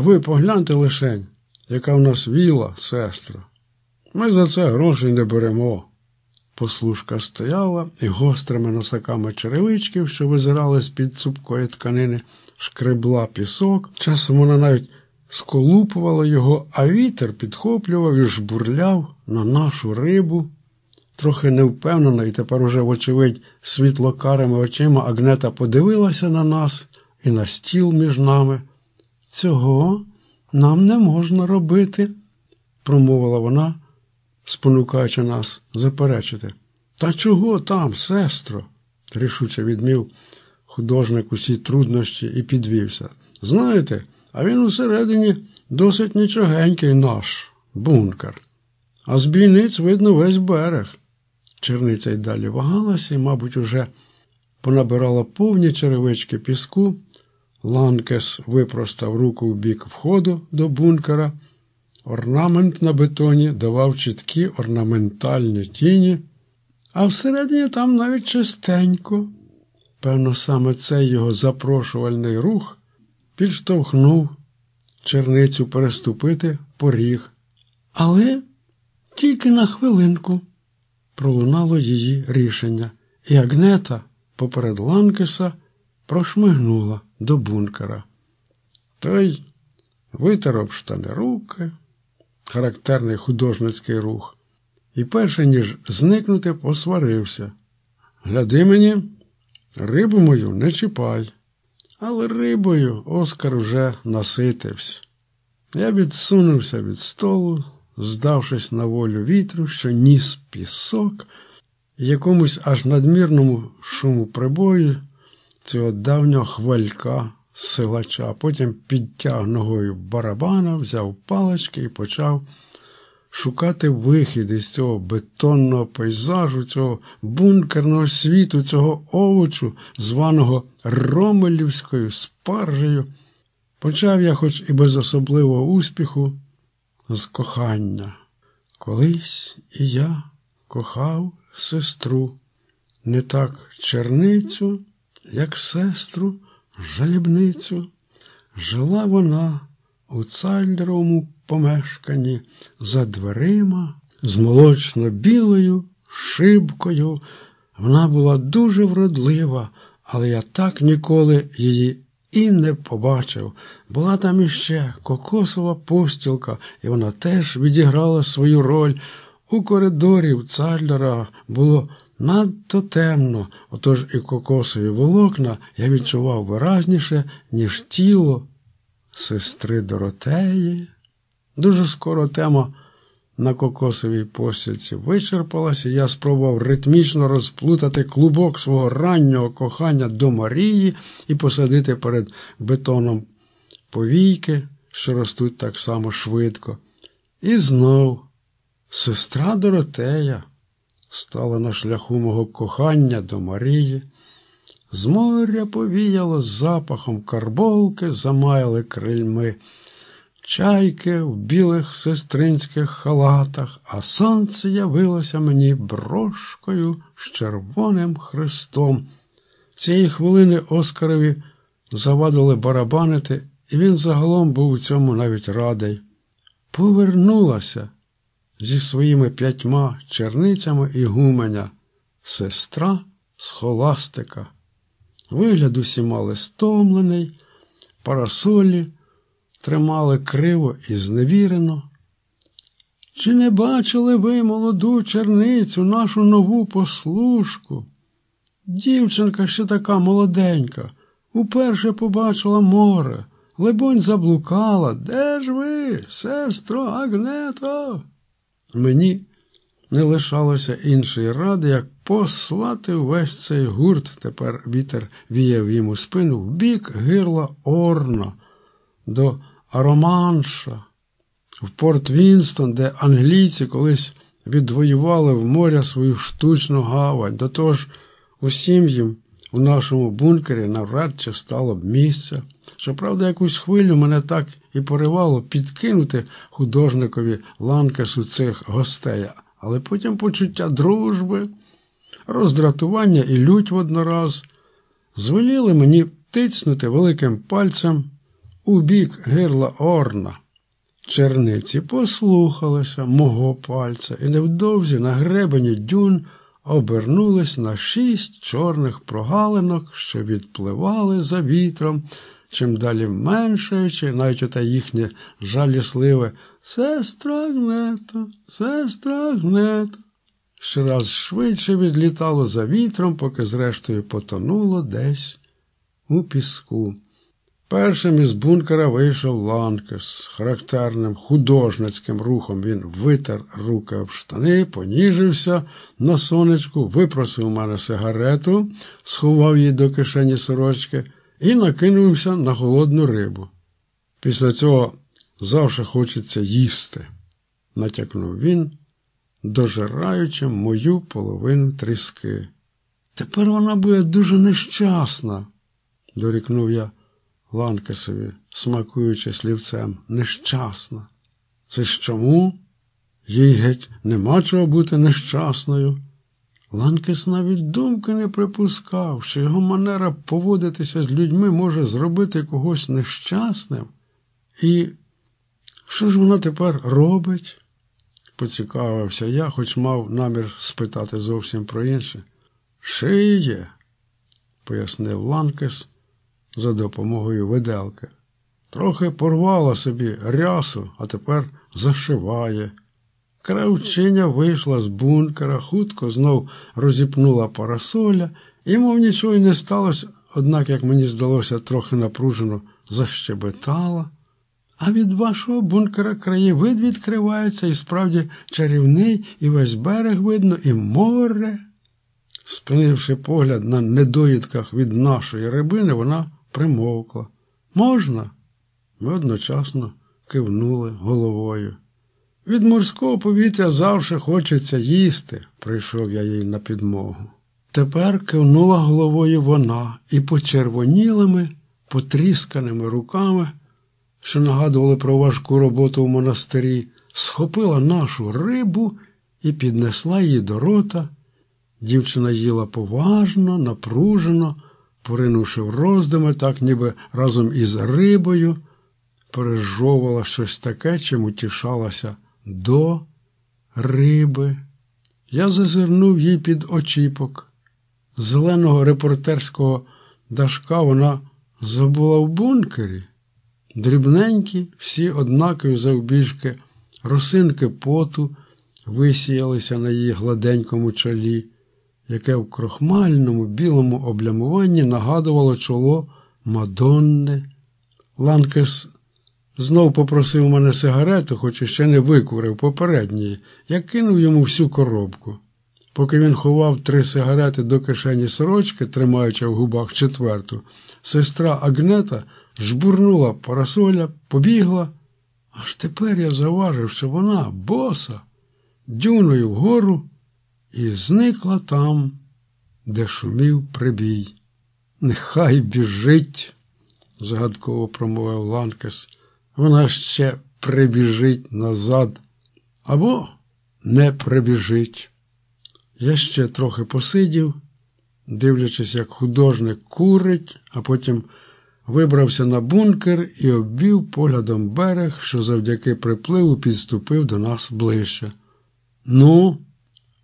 Та ви погляньте лишень, яка в нас віла, сестра. Ми за це грошей не беремо. Послушка стояла і гострими носаками черевичків, що визирали з-під цупкої тканини, шкребла пісок. Часом вона навіть сколупувала його, а вітер підхоплював і жбурляв на нашу рибу. Трохи невпевнено, і тепер уже, вочевидь, світлокарими очима Агнета подивилася на нас і на стіл між нами. Цього нам не можна робити, промовила вона, спонукаючи нас заперечити. Та чого там, сестро? рішуче відмів художник усі труднощі і підвівся. Знаєте, а він усередині досить нічогенький наш бункер. А з бійниць видно весь берег. Черниця й далі вагалася і, мабуть, уже понабирала повні черевички піску. Ланкес випростав руку в бік входу до бункера. Орнамент на бетоні давав чіткі орнаментальні тіні, а всередині там навіть чистенько. Певно, саме цей його запрошувальний рух підштовхнув черницю переступити поріг. Але тільки на хвилинку пролунало її рішення, і Агнета поперед Ланкеса прошмигнула до бункера. Той витер штани руки, характерний художницький рух, і перше ніж зникнути, посварився. Гляди мені, рибу мою не чіпай. Але рибою Оскар вже наситився. Я відсунувся від столу, здавшись на волю вітру, що ніс пісок, якомусь аж надмірному шуму прибою цього давнього хвалька силача, потім підтяг ногою барабана, взяв палички і почав шукати вихід із цього бетонного пейзажу, цього бункерного світу, цього овочу, званого Ромелівською спаржею. Почав я, хоч і без особливого успіху, з кохання. Колись і я кохав сестру, не так черницю, як сестру, жалібницю. Жила вона у цальдеровому помешканні за дверима з молочно-білою шибкою. Вона була дуже вродлива, але я так ніколи її і не побачив. Була там іще кокосова постілка, і вона теж відіграла свою роль. У коридорі в Царлера було надто темно, отож і кокосові волокна я відчував виразніше, ніж тіло сестри Доротеї. Дуже скоро тема на кокосовій постільці вичерпалася, і я спробував ритмічно розплутати клубок свого раннього кохання до Марії і посадити перед бетоном повійки, що ростуть так само швидко. І знов сестра Доротея стала на шляху мого кохання до Марії. З моря повіяло запахом карболки, замаяли крильми чайки в білих сестринських халатах, а сонце явилося мені брошкою з червоним хрестом. Цієї хвилини Оскарові завадили барабанити, і він загалом був у цьому навіть радий. Повернулася зі своїми п'ятьма черницями і гуменя, сестра схоластика. Вигляд усі мали стомлений, парасолі тримали криво і зневірено. Чи не бачили ви молоду черницю, нашу нову послушку? Дівчинка ще така молоденька, уперше побачила море, либонь, заблукала. Де ж ви, сестро Агнето? Мені не лишалося іншої ради, як послати весь цей гурт, тепер вітер віяв йому спину, в бік гирла Орна, до Ароманша, в Порт Вінстон, де англійці колись відвоювали в моря свою штучну гавань. До того ж, усім їм у нашому бункері навряд чи стало б місця. Щоправда, якусь хвилю мене так і поривало підкинути художникові ланкесу цих гостей, але потім почуття дружби, роздратування і лють воднораз звеліли мені тицнути великим пальцем у бік гирла Орна. Черниці послухалися мого пальця, і невдовзі на гребені дюн обернулись на шість чорних прогалинок, що відпливали за вітром, чим далі меншаючи, навіть оте їхнє жалісливе Сестра Гнето, сестра Гнето. Щораз швидше відлітало за вітром, поки зрештою потонуло десь у піску. Першим із бункера вийшов Ланкес. Характерним художницьким рухом він витер руки об штани, поніжився на сонечку, випросив у мене сигарету, сховав її до кишені сорочки і накинувся на холодну рибу. Після цього завжди хочеться їсти, натякнув він, дожираючи мою половину тріски. Тепер вона буде дуже нещасна, дорікнув я. Ланкесові, смакуючи слівцем, нещасна. Це ж чому? Їй геть нема чого бути нещасною. Ланкес навіть думки не припускав, що його манера поводитися з людьми може зробити когось нещасним. І що ж вона тепер робить? поцікавився я, хоч мав намір спитати зовсім про інше. Шиє, пояснив Ланкес за допомогою виделки. Трохи порвала собі рясу, а тепер зашиває. Кравчиня вийшла з бункера, хутко знов розіпнула парасоля, і, мов нічого й не сталося, однак, як мені здалося, трохи напружено защебетала. А від вашого бункера краєвид відкривається і справді чарівний, і весь берег видно, і море. Спинивши погляд на недоїдках від нашої рибини, вона примовкла. Можна? Ми одночасно кивнули головою. Від морського повітря завжди хочеться їсти, прийшов я їй на підмогу. Тепер кивнула головою вона і почервонілими, потрісканими руками, що нагадували про важку роботу в монастирі, схопила нашу рибу і піднесла її до рота. Дівчина їла поважно, напружено поринувши в роздуми, так ніби разом із рибою, пережовувала щось таке, чим утішалася до риби. Я зазирнув їй під очіпок. Зеленого репортерського дашка вона забула в бункері. Дрібненькі, всі однакові завбіжки, росинки поту висіялися на її гладенькому чолі яке в крохмальному білому облямуванні нагадувало чоло Мадонни. Ланкес знов попросив мене сигарету, хоч іще не викурив попередньої, я кинув йому всю коробку. Поки він ховав три сигарети до кишені сорочки, тримаючи в губах четверту, сестра Агнета жбурнула парасоля, побігла. Аж тепер я заважив, що вона боса, дюною вгору і зникла там, де шумів прибій. Нехай біжить, згадково промовив Ланкес, вона ще прибіжить назад або не прибіжить. Я ще трохи посидів, дивлячись, як художник курить, а потім вибрався на бункер і обвів поглядом берег, що завдяки припливу підступив до нас ближче. Ну,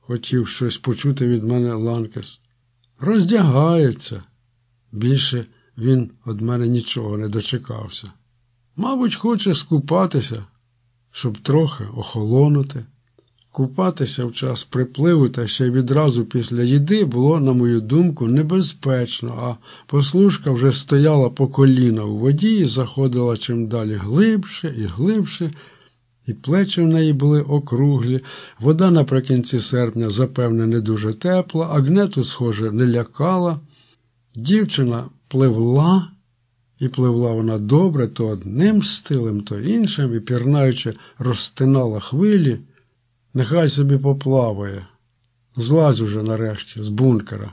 хотів щось почути від мене Ланкес. Роздягається. Більше він від мене нічого не дочекався. Мабуть, хоче скупатися, щоб трохи охолонути. Купатися в час припливу та ще відразу після їди було, на мою думку, небезпечно, а послушка вже стояла по коліна у воді і заходила чим далі глибше і глибше і плечі в неї були округлі, вода наприкінці серпня, запевне, не дуже тепла, агнету, схоже, не лякала. Дівчина пливла, і пливла вона добре, то одним стилем, то іншим, і, пірнаючи, розтинала хвилі, нехай собі поплаває. Злазь уже нарешті з бункера.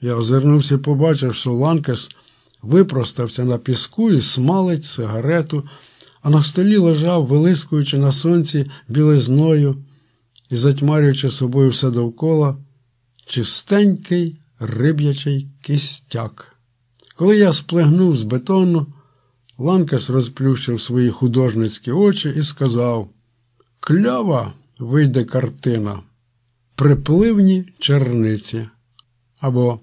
Я озирнувся і побачив, що Ланкес випростався на піску і смалить сигарету а на столі лежав, вилискуючи на сонці білизною і затьмарюючи собою все довкола, чистенький риб'ячий кістяк. Коли я сплегнув з бетону, Ланкес розплющив свої художницькі очі і сказав Клява вийде картина. Припливні черниці. Або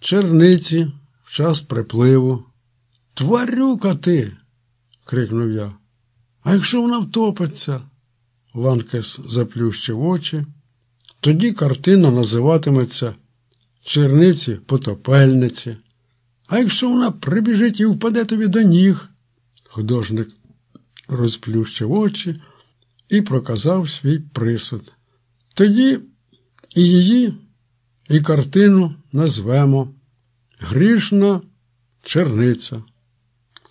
черниці в час припливу. Тварюка ти. Крикнув я. А якщо вона втопиться? Ланкес заплющив очі. Тоді картина називатиметься Черниці потопельниці. А якщо вона прибіжить і впаде тобі до ніг? Художник розплющив очі і проказав свій присуд. Тоді і її, і картину назвемо Грішна черниця.